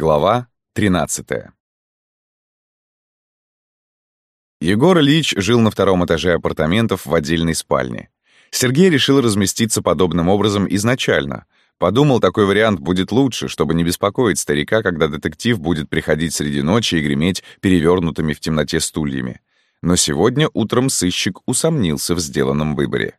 Глава 13 Егор Ильич жил на втором этаже апартаментов в отдельной спальне. Сергей решил разместиться подобным образом изначально. Подумал, такой вариант будет лучше, чтобы не беспокоить старика, когда детектив будет приходить среди ночи и греметь перевернутыми в темноте стульями. Но сегодня утром сыщик усомнился в сделанном выборе.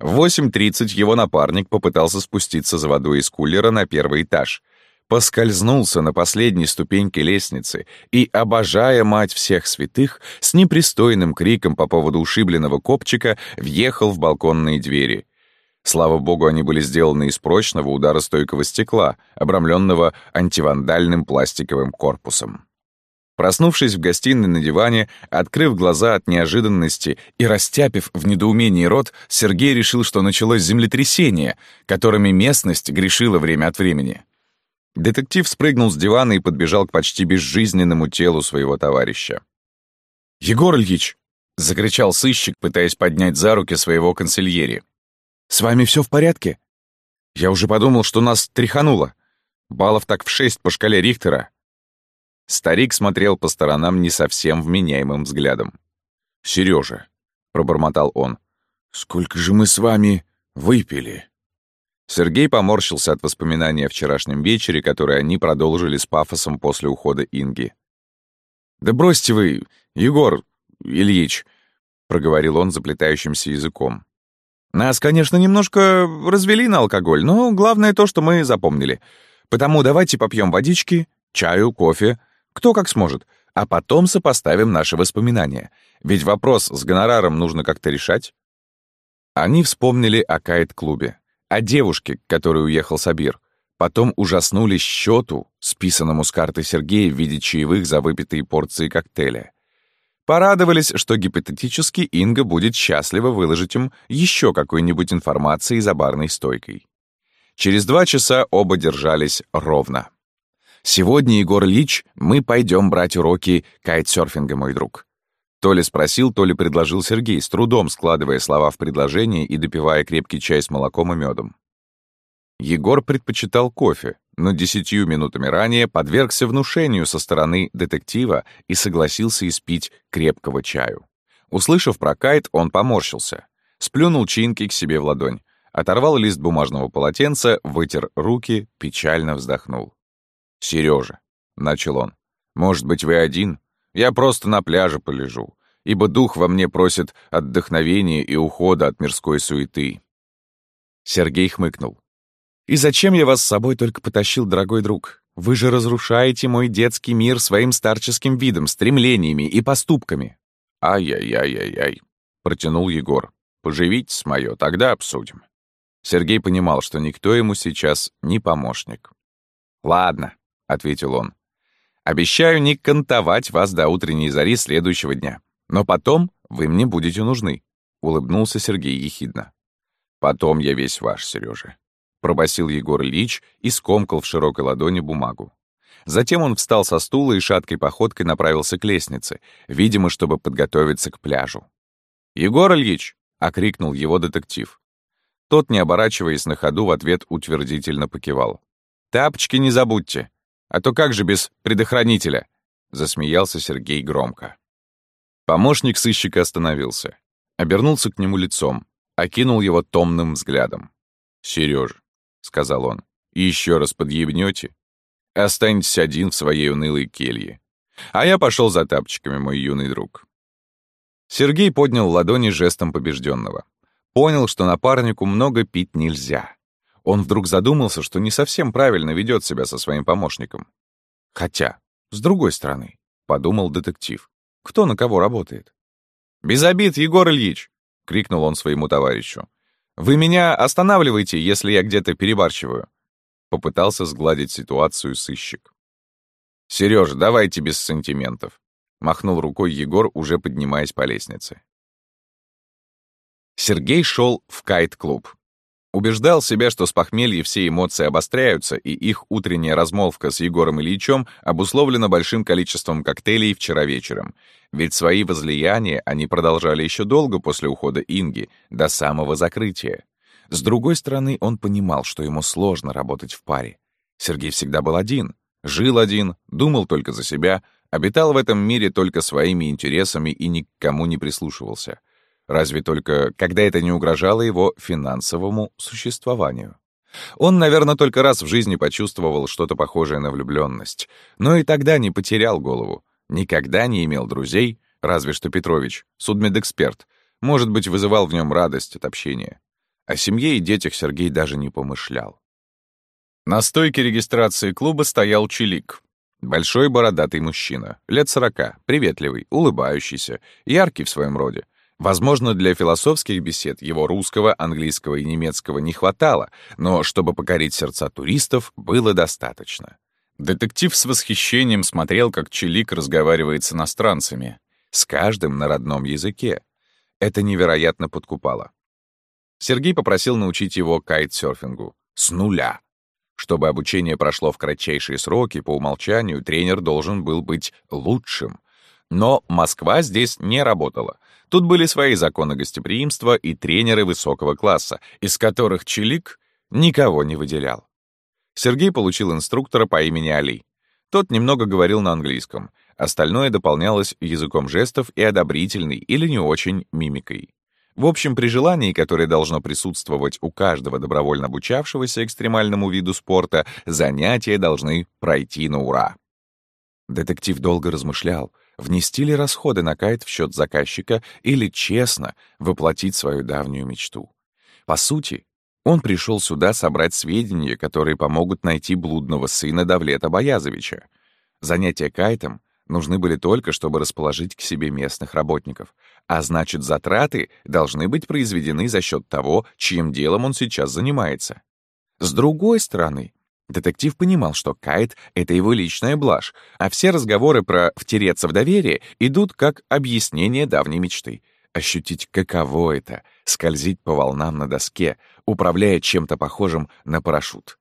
В 8.30 его напарник попытался спуститься за водой из кулера на первый этаж — поскользнулся на последней ступеньке лестницы и, обожая мать всех святых, с непристойным криком по поводу ушибленного копчика въехал в балконные двери. Слава богу, они были сделаны из прочного ударостойкого стекла, обрамленного антивандальным пластиковым корпусом. Проснувшись в гостиной на диване, открыв глаза от неожиданности и растяпив в недоумении рот, Сергей решил, что началось землетрясение, которыми местность грешила время от времени. Детектив спрыгнул с дивана и подбежал к почти безжизненному телу своего товарища. «Егор Ильич!» — закричал сыщик, пытаясь поднять за руки своего консильери. «С вами все в порядке? Я уже подумал, что нас тряхануло. Баллов так в шесть по шкале Рихтера». Старик смотрел по сторонам не совсем вменяемым взглядом. «Серёжа», — пробормотал он, — «сколько же мы с вами выпили?» Сергей поморщился от воспоминания о вчерашнем вечере, который они продолжили с пафосом после ухода Инги. «Да бросьте вы, Егор Ильич», — проговорил он заплетающимся языком. «Нас, конечно, немножко развели на алкоголь, но главное то, что мы запомнили. Потому давайте попьем водички, чаю, кофе, кто как сможет, а потом сопоставим наши воспоминания. Ведь вопрос с гонораром нужно как-то решать». Они вспомнили о кайт-клубе о девушке, к которой уехал Сабир. Потом ужаснулись счету, списанному с карты Сергея в виде чаевых за выпитые порции коктейля. Порадовались, что гипотетически Инга будет счастлива выложить им еще какой-нибудь информации за барной стойкой. Через два часа оба держались ровно. «Сегодня, Егор Ильич, мы пойдем брать уроки кайтсерфинга, мой друг. То ли спросил, то ли предложил Сергей, с трудом складывая слова в предложение и допивая крепкий чай с молоком и медом. Егор предпочитал кофе, но десятью минутами ранее подвергся внушению со стороны детектива и согласился испить крепкого чаю. Услышав про кайт, он поморщился. Сплюнул чинки к себе в ладонь, оторвал лист бумажного полотенца, вытер руки, печально вздохнул. «Серёжа», — начал он, — «может быть, вы один? Я просто на пляже полежу, ибо дух во мне просит отдохновения и ухода от мирской суеты». Сергей хмыкнул. «И зачем я вас с собой только потащил, дорогой друг? Вы же разрушаете мой детский мир своим старческим видом, стремлениями и поступками». «Ай-яй-яй-яй-яй», — протянул Егор. «Поживитесь мое, тогда обсудим». Сергей понимал, что никто ему сейчас не помощник. «Ладно», — ответил он. Обещаю не кантовать вас до утренней зари следующего дня. Но потом вы мне будете нужны», — улыбнулся Сергей ехидно. «Потом я весь ваш, Сережа», — пробасил Егор Ильич и скомкал в широкой ладони бумагу. Затем он встал со стула и шаткой походкой направился к лестнице, видимо, чтобы подготовиться к пляжу. «Егор Ильич!» — окрикнул его детектив. Тот, не оборачиваясь на ходу, в ответ утвердительно покивал. «Тапочки не забудьте!» А то как же без предохранителя?» — засмеялся Сергей громко. Помощник сыщика остановился. Обернулся к нему лицом, окинул его томным взглядом. «Серёж», — сказал он, — «еще раз подъебнёте, останетесь один в своей унылой келье. А я пошел за тапчиками, мой юный друг». Сергей поднял ладони жестом побежденного. Понял, что напарнику много пить нельзя. Он вдруг задумался, что не совсем правильно ведет себя со своим помощником. Хотя, с другой стороны, подумал детектив, кто на кого работает. «Без обид, Егор Ильич!» — крикнул он своему товарищу. «Вы меня останавливаете, если я где-то перебарщиваю!» Попытался сгладить ситуацию сыщик. «Серёж, давайте без сантиментов!» — махнул рукой Егор, уже поднимаясь по лестнице. Сергей шел в кайт-клуб. Убеждал себя, что с похмелья все эмоции обостряются, и их утренняя размолвка с Егором Ильичем обусловлена большим количеством коктейлей вчера вечером. Ведь свои возлияния они продолжали еще долго после ухода Инги, до самого закрытия. С другой стороны, он понимал, что ему сложно работать в паре. Сергей всегда был один. Жил один, думал только за себя, обитал в этом мире только своими интересами и никому не прислушивался. Разве только, когда это не угрожало его финансовому существованию. Он, наверное, только раз в жизни почувствовал что-то похожее на влюбленность, но и тогда не потерял голову, никогда не имел друзей, разве что Петрович, судмедэксперт, может быть, вызывал в нем радость от общения. О семье и детях Сергей даже не помышлял. На стойке регистрации клуба стоял Чилик. Большой бородатый мужчина, лет сорока, приветливый, улыбающийся, яркий в своем роде. Возможно, для философских бесед его русского, английского и немецкого не хватало, но чтобы покорить сердца туристов, было достаточно. Детектив с восхищением смотрел, как Чилик разговаривает с иностранцами, с каждым на родном языке. Это невероятно подкупало. Сергей попросил научить его кайтсерфингу. С нуля. Чтобы обучение прошло в кратчайшие сроки, по умолчанию тренер должен был быть лучшим. Но Москва здесь не работала. Тут были свои законы гостеприимства и тренеры высокого класса, из которых Чилик никого не выделял. Сергей получил инструктора по имени Али. Тот немного говорил на английском, остальное дополнялось языком жестов и одобрительной или не очень мимикой. В общем, при желании, которое должно присутствовать у каждого добровольно обучавшегося экстремальному виду спорта, занятия должны пройти на ура. Детектив долго размышлял, внести ли расходы на кайт в счет заказчика или честно воплотить свою давнюю мечту. По сути, он пришел сюда собрать сведения, которые помогут найти блудного сына Давлета Боязовича. Занятия кайтом нужны были только, чтобы расположить к себе местных работников, а значит, затраты должны быть произведены за счет того, чьим делом он сейчас занимается. С другой стороны, Детектив понимал, что Кайт — это его личная блажь, а все разговоры про «втереться в доверие» идут как объяснение давней мечты. Ощутить, каково это — скользить по волнам на доске, управляя чем-то похожим на парашют.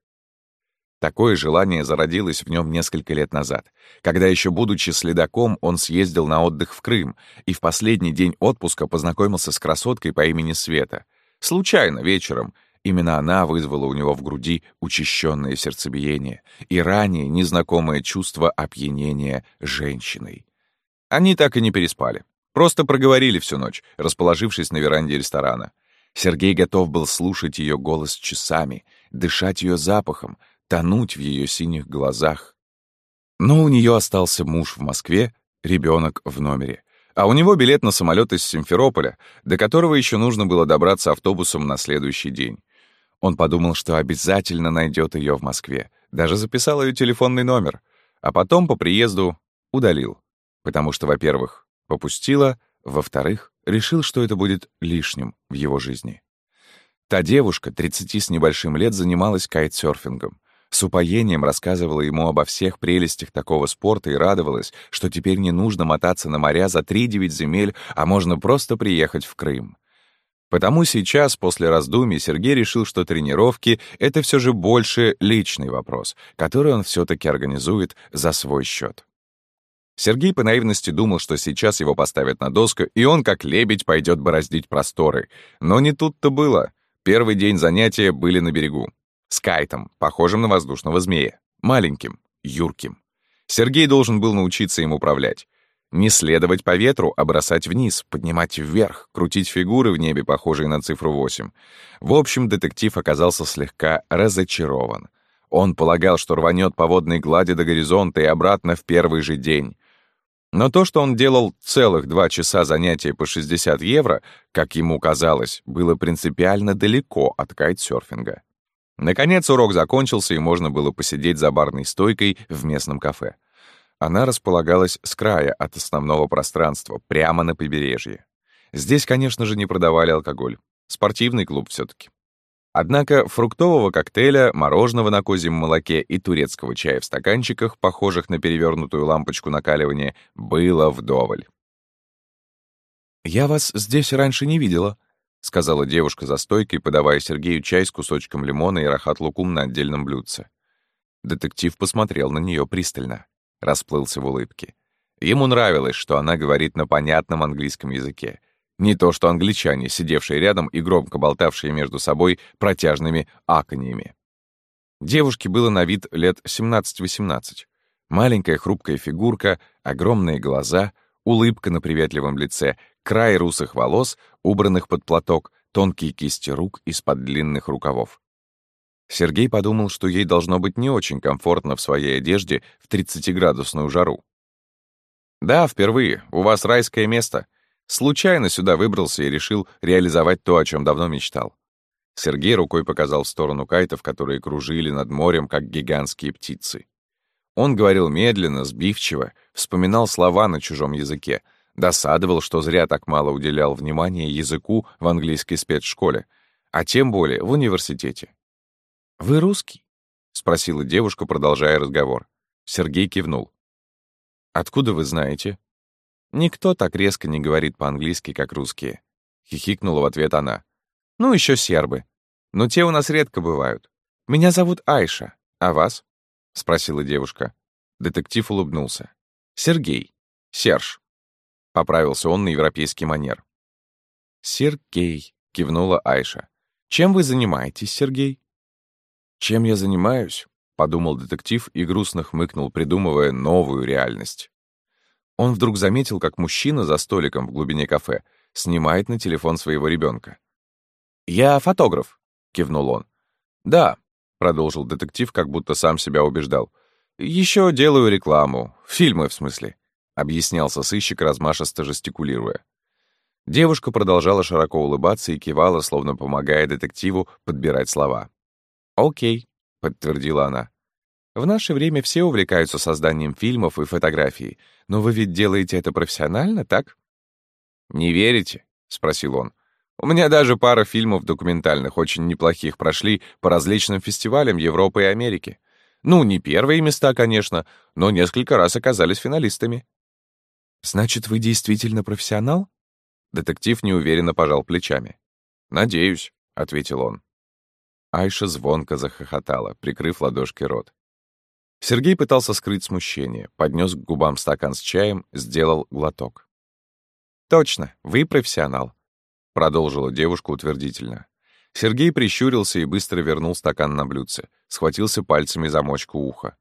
Такое желание зародилось в нем несколько лет назад, когда еще будучи следаком, он съездил на отдых в Крым и в последний день отпуска познакомился с красоткой по имени Света. Случайно, вечером, Именно она вызвала у него в груди учащенное сердцебиение и ранее незнакомое чувство опьянения женщиной. Они так и не переспали. Просто проговорили всю ночь, расположившись на веранде ресторана. Сергей готов был слушать ее голос часами, дышать ее запахом, тонуть в ее синих глазах. Но у нее остался муж в Москве, ребенок в номере. А у него билет на самолет из Симферополя, до которого еще нужно было добраться автобусом на следующий день. Он подумал, что обязательно найдет ее в Москве, даже записал ее телефонный номер, а потом по приезду удалил, потому что, во-первых, попустила, во-вторых, решил, что это будет лишним в его жизни. Та девушка, 30 с небольшим лет, занималась кайтсерфингом. С упоением рассказывала ему обо всех прелестях такого спорта и радовалась, что теперь не нужно мотаться на моря за 3-9 земель, а можно просто приехать в Крым. Потому сейчас, после раздумий, Сергей решил, что тренировки — это все же больше личный вопрос, который он все-таки организует за свой счет. Сергей по наивности думал, что сейчас его поставят на доску, и он, как лебедь, пойдет бороздить просторы. Но не тут-то было. Первый день занятия были на берегу. С кайтом, похожим на воздушного змея. Маленьким, юрким. Сергей должен был научиться им управлять. Не следовать по ветру, а бросать вниз, поднимать вверх, крутить фигуры в небе, похожие на цифру 8. В общем, детектив оказался слегка разочарован. Он полагал, что рванет по водной глади до горизонта и обратно в первый же день. Но то, что он делал целых два часа занятия по 60 евро, как ему казалось, было принципиально далеко от кайтсерфинга. Наконец урок закончился, и можно было посидеть за барной стойкой в местном кафе. Она располагалась с края от основного пространства, прямо на побережье. Здесь, конечно же, не продавали алкоголь. Спортивный клуб все таки Однако фруктового коктейля, мороженого на козьем молоке и турецкого чая в стаканчиках, похожих на перевернутую лампочку накаливания, было вдоволь. «Я вас здесь раньше не видела», — сказала девушка за стойкой, подавая Сергею чай с кусочком лимона и рахат-лукум на отдельном блюдце. Детектив посмотрел на нее пристально расплылся в улыбке. Ему нравилось, что она говорит на понятном английском языке. Не то что англичане, сидевшие рядом и громко болтавшие между собой протяжными аканьями. Девушке было на вид лет 17-18. Маленькая хрупкая фигурка, огромные глаза, улыбка на приветливом лице, край русых волос, убранных под платок, тонкие кисти рук из-под длинных рукавов. Сергей подумал, что ей должно быть не очень комфортно в своей одежде в 30-градусную жару. «Да, впервые. У вас райское место. Случайно сюда выбрался и решил реализовать то, о чем давно мечтал». Сергей рукой показал в сторону кайтов, которые кружили над морем, как гигантские птицы. Он говорил медленно, сбивчиво, вспоминал слова на чужом языке, досадовал, что зря так мало уделял внимания языку в английской спецшколе, а тем более в университете. «Вы русский?» — спросила девушка, продолжая разговор. Сергей кивнул. «Откуда вы знаете?» «Никто так резко не говорит по-английски, как русские», — хихикнула в ответ она. «Ну, еще сербы. Но те у нас редко бывают. Меня зовут Айша, а вас?» — спросила девушка. Детектив улыбнулся. «Сергей. Серж». Поправился он на европейский манер. «Сергей», — кивнула Айша. «Чем вы занимаетесь, Сергей?» «Чем я занимаюсь?» — подумал детектив и грустно хмыкнул, придумывая новую реальность. Он вдруг заметил, как мужчина за столиком в глубине кафе снимает на телефон своего ребенка. «Я фотограф», — кивнул он. «Да», — продолжил детектив, как будто сам себя убеждал. «Еще делаю рекламу. Фильмы, в смысле», — объяснялся сыщик, размашисто жестикулируя. Девушка продолжала широко улыбаться и кивала, словно помогая детективу подбирать слова. «Окей», — подтвердила она. «В наше время все увлекаются созданием фильмов и фотографий, но вы ведь делаете это профессионально, так?» «Не верите?» — спросил он. «У меня даже пара фильмов документальных, очень неплохих, прошли по различным фестивалям Европы и Америки. Ну, не первые места, конечно, но несколько раз оказались финалистами». «Значит, вы действительно профессионал?» Детектив неуверенно пожал плечами. «Надеюсь», — ответил он. Айша звонко захохотала, прикрыв ладошкой рот. Сергей пытался скрыть смущение, поднес к губам стакан с чаем, сделал глоток. «Точно, вы профессионал», — продолжила девушка утвердительно. Сергей прищурился и быстро вернул стакан на блюдце, схватился пальцами за мочку уха.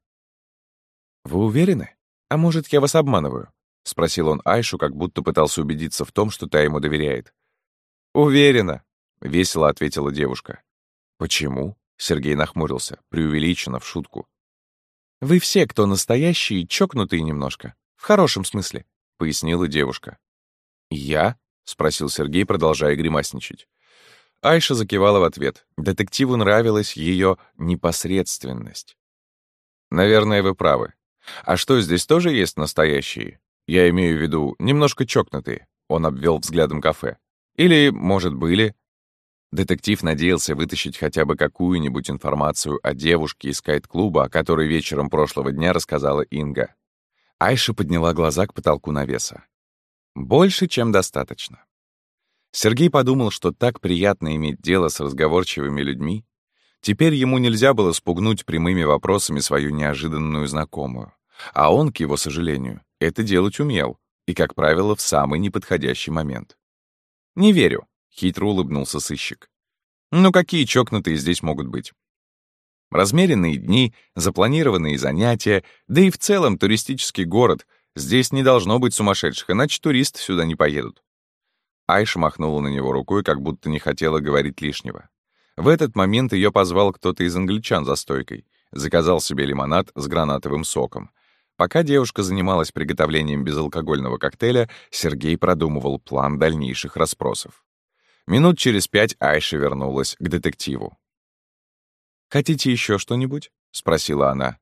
«Вы уверены? А может, я вас обманываю?» — спросил он Айшу, как будто пытался убедиться в том, что та ему доверяет. «Уверена», — весело ответила девушка. «Почему?» — Сергей нахмурился, преувеличенно, в шутку. «Вы все, кто настоящие, чокнутые немножко. В хорошем смысле», — пояснила девушка. «Я?» — спросил Сергей, продолжая гримасничать. Айша закивала в ответ. Детективу нравилась ее непосредственность. «Наверное, вы правы. А что, здесь тоже есть настоящие? Я имею в виду, немножко чокнутые», — он обвел взглядом кафе. «Или, может, были?» Детектив надеялся вытащить хотя бы какую-нибудь информацию о девушке из кайт-клуба, о которой вечером прошлого дня рассказала Инга. Айша подняла глаза к потолку навеса. Больше, чем достаточно. Сергей подумал, что так приятно иметь дело с разговорчивыми людьми. Теперь ему нельзя было спугнуть прямыми вопросами свою неожиданную знакомую. А он, к его сожалению, это делать умел, и, как правило, в самый неподходящий момент. «Не верю», Хитро улыбнулся сыщик. Ну какие чокнутые здесь могут быть? Размеренные дни, запланированные занятия, да и в целом туристический город. Здесь не должно быть сумасшедших, иначе туристы сюда не поедут. Айша махнула на него рукой, как будто не хотела говорить лишнего. В этот момент ее позвал кто-то из англичан за стойкой. Заказал себе лимонад с гранатовым соком. Пока девушка занималась приготовлением безалкогольного коктейля, Сергей продумывал план дальнейших расспросов. Минут через пять Айша вернулась к детективу. «Хотите еще что-нибудь?» — спросила она.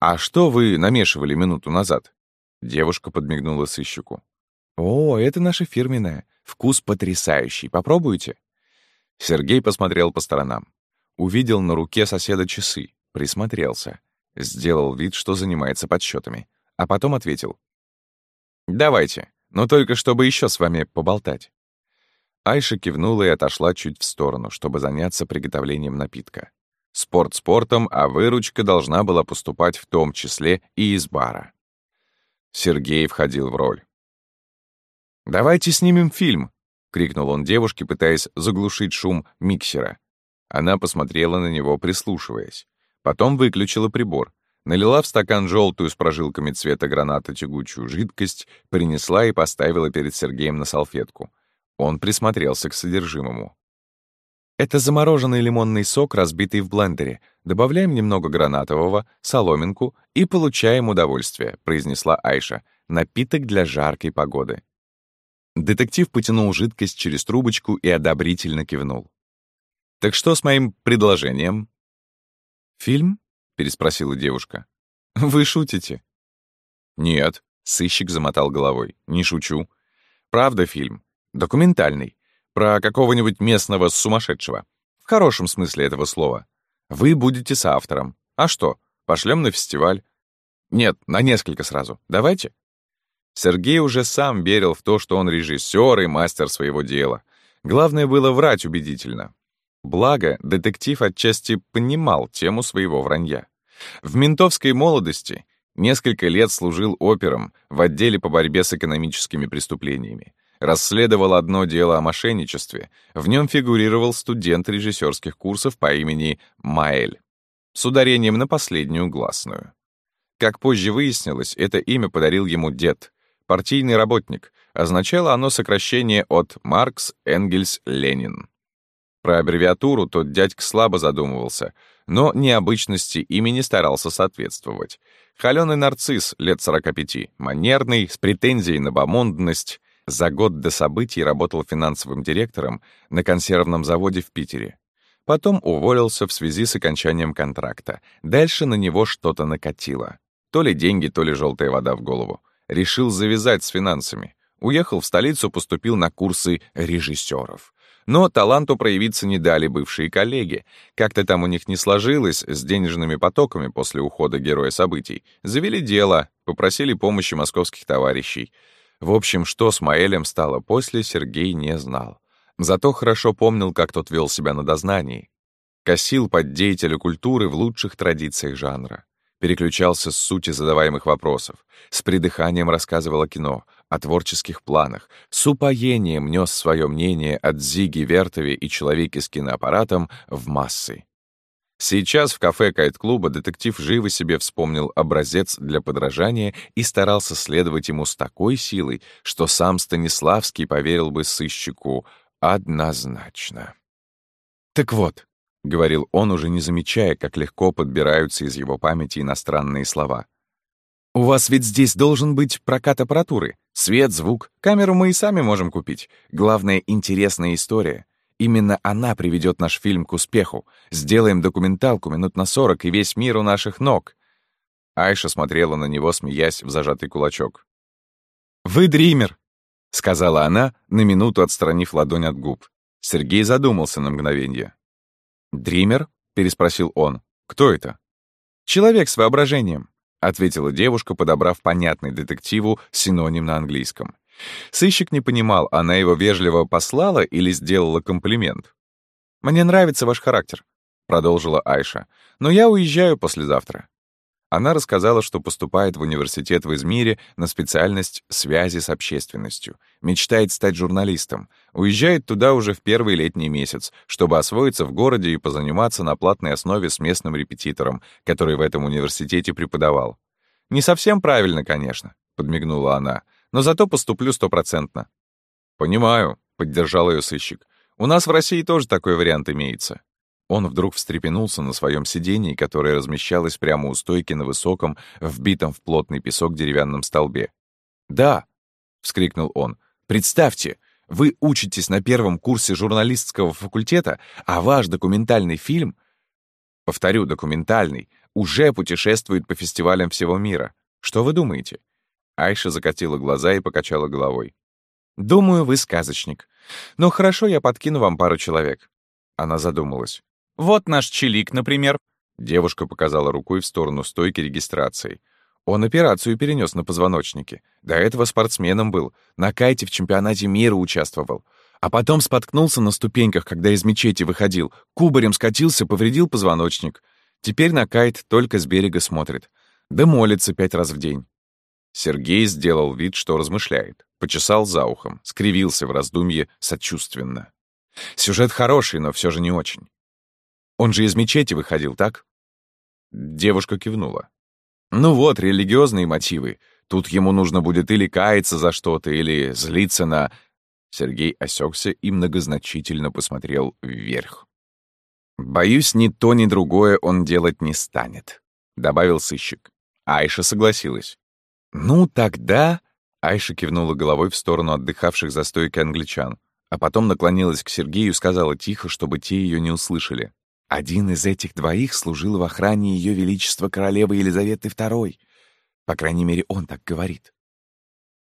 «А что вы намешивали минуту назад?» Девушка подмигнула сыщику. «О, это наша фирменная. Вкус потрясающий. Попробуйте?» Сергей посмотрел по сторонам. Увидел на руке соседа часы, присмотрелся. Сделал вид, что занимается подсчетами, а потом ответил. «Давайте, но только чтобы еще с вами поболтать». Айша кивнула и отошла чуть в сторону, чтобы заняться приготовлением напитка. Спорт спортом, а выручка должна была поступать в том числе и из бара. Сергей входил в роль. «Давайте снимем фильм!» — крикнул он девушке, пытаясь заглушить шум миксера. Она посмотрела на него, прислушиваясь. Потом выключила прибор. налила в стакан желтую с прожилками цвета граната тягучую жидкость, принесла и поставила перед Сергеем на салфетку. Он присмотрелся к содержимому. Это замороженный лимонный сок, разбитый в блендере. Добавляем немного гранатового, соломинку и получаем удовольствие, произнесла Айша. Напиток для жаркой погоды. Детектив потянул жидкость через трубочку и одобрительно кивнул. «Так что с моим предложением?» «Фильм?» — переспросила девушка. «Вы шутите?» «Нет», — сыщик замотал головой. «Не шучу. Правда фильм. Документальный. Про какого-нибудь местного сумасшедшего. В хорошем смысле этого слова. Вы будете соавтором. А что, пошлем на фестиваль? Нет, на несколько сразу. Давайте. Сергей уже сам верил в то, что он режиссер и мастер своего дела. Главное было врать убедительно. Благо, детектив отчасти понимал тему своего вранья. В ментовской молодости несколько лет служил опером в отделе по борьбе с экономическими преступлениями расследовал одно дело о мошенничестве. В нем фигурировал студент режиссерских курсов по имени Маэль, с ударением на последнюю гласную. Как позже выяснилось, это имя подарил ему дед, партийный работник. Означало оно сокращение от Маркс, Энгельс, Ленин. Про аббревиатуру тот дядька слабо задумывался, но необычности имени старался соответствовать. Холёный нарцисс лет 45, манерный, с претензией на бомондность, за год до событий работал финансовым директором на консервном заводе в Питере. Потом уволился в связи с окончанием контракта. Дальше на него что-то накатило. То ли деньги, то ли желтая вода в голову. Решил завязать с финансами. Уехал в столицу, поступил на курсы режиссеров. Но таланту проявиться не дали бывшие коллеги. Как-то там у них не сложилось с денежными потоками после ухода героя событий. Завели дело, попросили помощи московских товарищей. В общем, что с Маэлем стало после, Сергей не знал. Зато хорошо помнил, как тот вел себя на дознании. Косил под деятеля культуры в лучших традициях жанра. Переключался с сути задаваемых вопросов. С придыханием рассказывал о кино, о творческих планах. С упоением нес свое мнение от Зиги Вертове и человеке с киноаппаратом в массы. Сейчас в кафе кайт-клуба детектив живо себе вспомнил образец для подражания и старался следовать ему с такой силой, что сам Станиславский поверил бы сыщику однозначно. «Так вот», — говорил он, уже не замечая, как легко подбираются из его памяти иностранные слова. «У вас ведь здесь должен быть прокат аппаратуры. Свет, звук, камеру мы и сами можем купить. Главное — интересная история. Именно она приведет наш фильм к успеху. Сделаем документалку минут на сорок, и весь мир у наших ног». Айша смотрела на него, смеясь в зажатый кулачок. «Вы дример!» — сказала она, на минуту отстранив ладонь от губ. Сергей задумался на мгновение. «Дример?» — переспросил он. «Кто это?» «Человек с воображением», — ответила девушка, подобрав понятный детективу синоним на английском. Сыщик не понимал, она его вежливо послала или сделала комплимент. «Мне нравится ваш характер», — продолжила Айша, «но я уезжаю послезавтра». Она рассказала, что поступает в университет в Измире на специальность связи с общественностью, мечтает стать журналистом, уезжает туда уже в первый летний месяц, чтобы освоиться в городе и позаниматься на платной основе с местным репетитором, который в этом университете преподавал. «Не совсем правильно, конечно», — подмигнула она, но зато поступлю стопроцентно». «Понимаю», — поддержал ее сыщик. «У нас в России тоже такой вариант имеется». Он вдруг встрепенулся на своем сидении, которое размещалось прямо у стойки на высоком, вбитом в плотный песок деревянном столбе. «Да», — вскрикнул он, — «представьте, вы учитесь на первом курсе журналистского факультета, а ваш документальный фильм, повторю, документальный, уже путешествует по фестивалям всего мира. Что вы думаете? Айша закатила глаза и покачала головой. «Думаю, вы сказочник. Но хорошо, я подкину вам пару человек». Она задумалась. «Вот наш Челик, например». Девушка показала рукой в сторону стойки регистрации. Он операцию перенес на позвоночнике. До этого спортсменом был. На кайте в чемпионате мира участвовал. А потом споткнулся на ступеньках, когда из мечети выходил. Кубарем скатился, повредил позвоночник. Теперь на кайт только с берега смотрит. Да молится пять раз в день. Сергей сделал вид, что размышляет, почесал за ухом, скривился в раздумье сочувственно. Сюжет хороший, но все же не очень. Он же из мечети выходил, так? Девушка кивнула. Ну вот, религиозные мотивы. Тут ему нужно будет или каяться за что-то, или злиться на... Сергей осекся и многозначительно посмотрел вверх. «Боюсь, ни то, ни другое он делать не станет», — добавил сыщик. Айша согласилась. «Ну, тогда...» — Айша кивнула головой в сторону отдыхавших за стойкой англичан, а потом наклонилась к Сергею и сказала тихо, чтобы те ее не услышали. «Один из этих двоих служил в охране Ее Величества Королевы Елизаветы II. По крайней мере, он так говорит».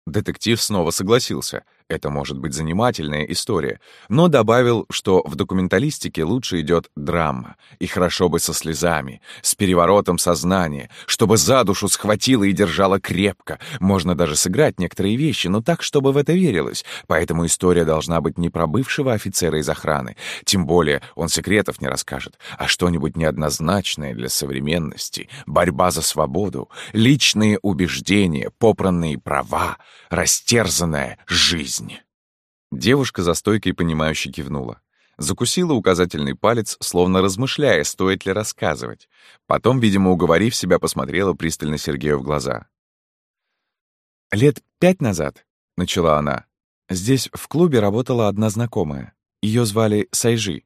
Детектив снова согласился — это может быть занимательная история, но добавил, что в документалистике лучше идет драма, и хорошо бы со слезами, с переворотом сознания, чтобы за душу схватило и держало крепко. Можно даже сыграть некоторые вещи, но так, чтобы в это верилось. Поэтому история должна быть не про бывшего офицера из охраны, тем более он секретов не расскажет, а что-нибудь неоднозначное для современности, борьба за свободу, личные убеждения, попранные права, растерзанная жизнь жизнь. Девушка за стойкой понимающе кивнула. Закусила указательный палец, словно размышляя, стоит ли рассказывать. Потом, видимо, уговорив себя, посмотрела пристально Сергею в глаза. «Лет пять назад», — начала она, — «здесь в клубе работала одна знакомая. Ее звали Сайжи.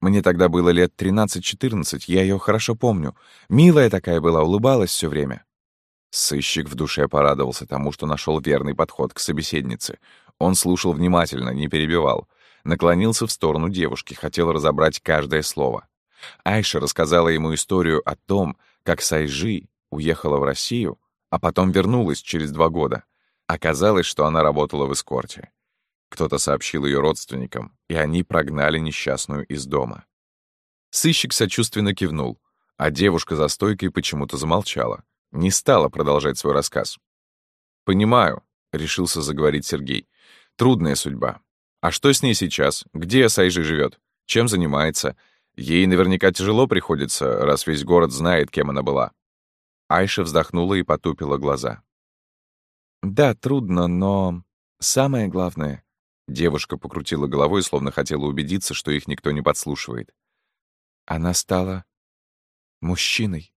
Мне тогда было лет 13-14, я ее хорошо помню. Милая такая была, улыбалась все время». Сыщик в душе порадовался тому, что нашел верный подход к собеседнице. Он слушал внимательно, не перебивал. Наклонился в сторону девушки, хотел разобрать каждое слово. Айша рассказала ему историю о том, как Сайжи уехала в Россию, а потом вернулась через два года. Оказалось, что она работала в эскорте. Кто-то сообщил ее родственникам, и они прогнали несчастную из дома. Сыщик сочувственно кивнул, а девушка за стойкой почему-то замолчала, не стала продолжать свой рассказ. «Понимаю», — решился заговорить Сергей. Трудная судьба. А что с ней сейчас? Где Сайжи живет? Чем занимается? Ей наверняка тяжело приходится, раз весь город знает, кем она была. Айша вздохнула и потупила глаза. «Да, трудно, но самое главное...» Девушка покрутила головой, словно хотела убедиться, что их никто не подслушивает. Она стала мужчиной.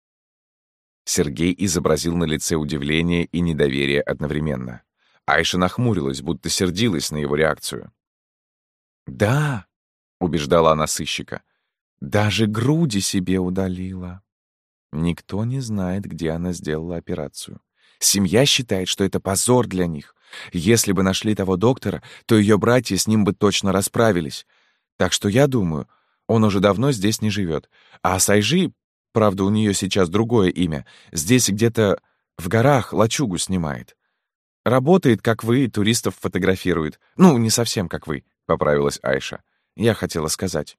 Сергей изобразил на лице удивление и недоверие одновременно. Айша нахмурилась, будто сердилась на его реакцию. «Да», — убеждала она сыщика, — «даже груди себе удалила. Никто не знает, где она сделала операцию. Семья считает, что это позор для них. Если бы нашли того доктора, то ее братья с ним бы точно расправились. Так что я думаю, он уже давно здесь не живет. А Сайжи, правда, у нее сейчас другое имя, здесь где-то в горах лачугу снимает. Работает, как вы, туристов фотографирует. Ну, не совсем как вы, — поправилась Айша. Я хотела сказать.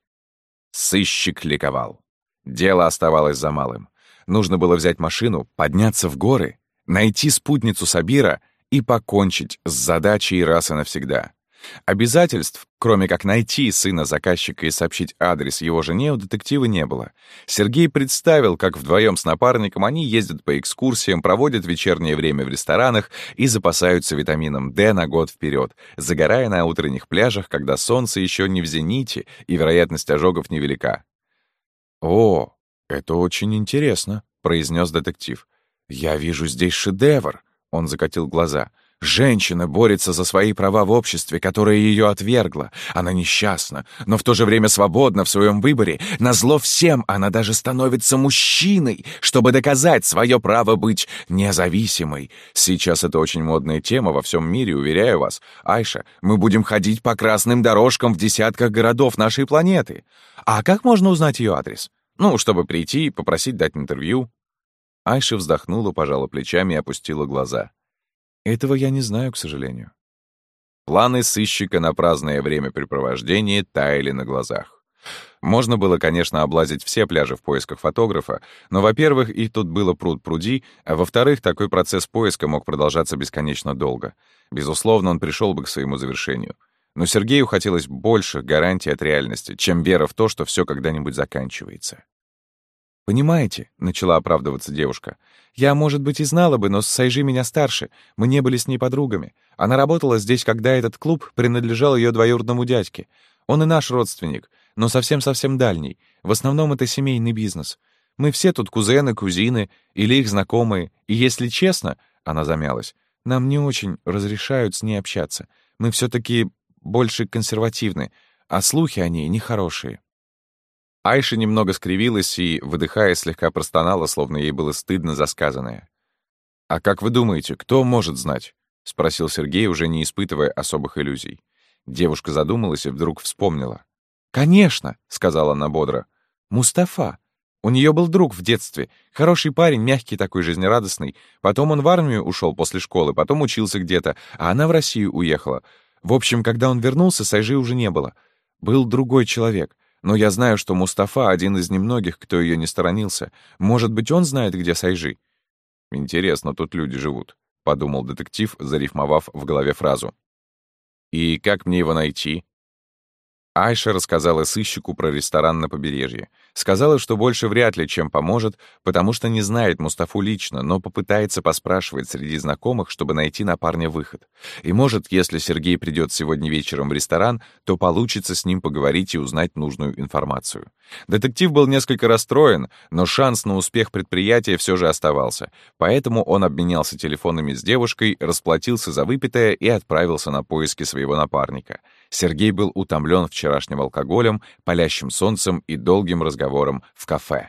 Сыщик ликовал. Дело оставалось за малым. Нужно было взять машину, подняться в горы, найти спутницу Сабира и покончить с задачей раз и навсегда. Обязательств, кроме как найти сына заказчика и сообщить адрес его жене, у детектива не было. Сергей представил, как вдвоем с напарником они ездят по экскурсиям, проводят вечернее время в ресторанах и запасаются витамином D на год вперед, загорая на утренних пляжах, когда солнце еще не в зените и вероятность ожогов невелика. «О, это очень интересно», — произнес детектив. «Я вижу здесь шедевр», — он закатил глаза. Женщина борется за свои права в обществе, которое ее отвергло. Она несчастна, но в то же время свободна в своем выборе. Назло всем она даже становится мужчиной, чтобы доказать свое право быть независимой. Сейчас это очень модная тема во всем мире, уверяю вас. Айша, мы будем ходить по красным дорожкам в десятках городов нашей планеты. А как можно узнать ее адрес? Ну, чтобы прийти и попросить дать интервью. Айша вздохнула, пожала плечами и опустила глаза. Этого я не знаю, к сожалению. Планы сыщика на праздное времяпрепровождение таяли на глазах. Можно было, конечно, облазить все пляжи в поисках фотографа, но, во-первых, их тут было пруд-пруди, а во-вторых, такой процесс поиска мог продолжаться бесконечно долго. Безусловно, он пришел бы к своему завершению. Но Сергею хотелось больше гарантий от реальности, чем вера в то, что все когда-нибудь заканчивается. «Понимаете», — начала оправдываться девушка, «я, может быть, и знала бы, но Сайжи меня старше, мы не были с ней подругами. Она работала здесь, когда этот клуб принадлежал ее двоюродному дядьке. Он и наш родственник, но совсем-совсем дальний. В основном это семейный бизнес. Мы все тут кузены, кузины или их знакомые, и если честно, она замялась, нам не очень разрешают с ней общаться. Мы все таки больше консервативны, а слухи о ней нехорошие. Айша немного скривилась и, выдыхая, слегка простонала, словно ей было стыдно за сказанное. «А как вы думаете, кто может знать?» — спросил Сергей, уже не испытывая особых иллюзий. Девушка задумалась и вдруг вспомнила. «Конечно!» — сказала она бодро. «Мустафа. У нее был друг в детстве. Хороший парень, мягкий такой, жизнерадостный. Потом он в армию ушел после школы, потом учился где-то, а она в Россию уехала. В общем, когда он вернулся, Сайжи уже не было. Был другой человек. Но я знаю, что Мустафа — один из немногих, кто ее не сторонился. Может быть, он знает, где Сайжи?» «Интересно, тут люди живут», — подумал детектив, зарифмовав в голове фразу. «И как мне его найти?» Айша рассказала сыщику про ресторан на побережье. Сказала, что больше вряд ли чем поможет, потому что не знает Мустафу лично, но попытается поспрашивать среди знакомых, чтобы найти на парня выход. И может, если Сергей придет сегодня вечером в ресторан, то получится с ним поговорить и узнать нужную информацию. Детектив был несколько расстроен, но шанс на успех предприятия все же оставался. Поэтому он обменялся телефонами с девушкой, расплатился за выпитое и отправился на поиски своего напарника. Сергей был утомлен вчерашним алкоголем, палящим солнцем и долгим разговором в кафе.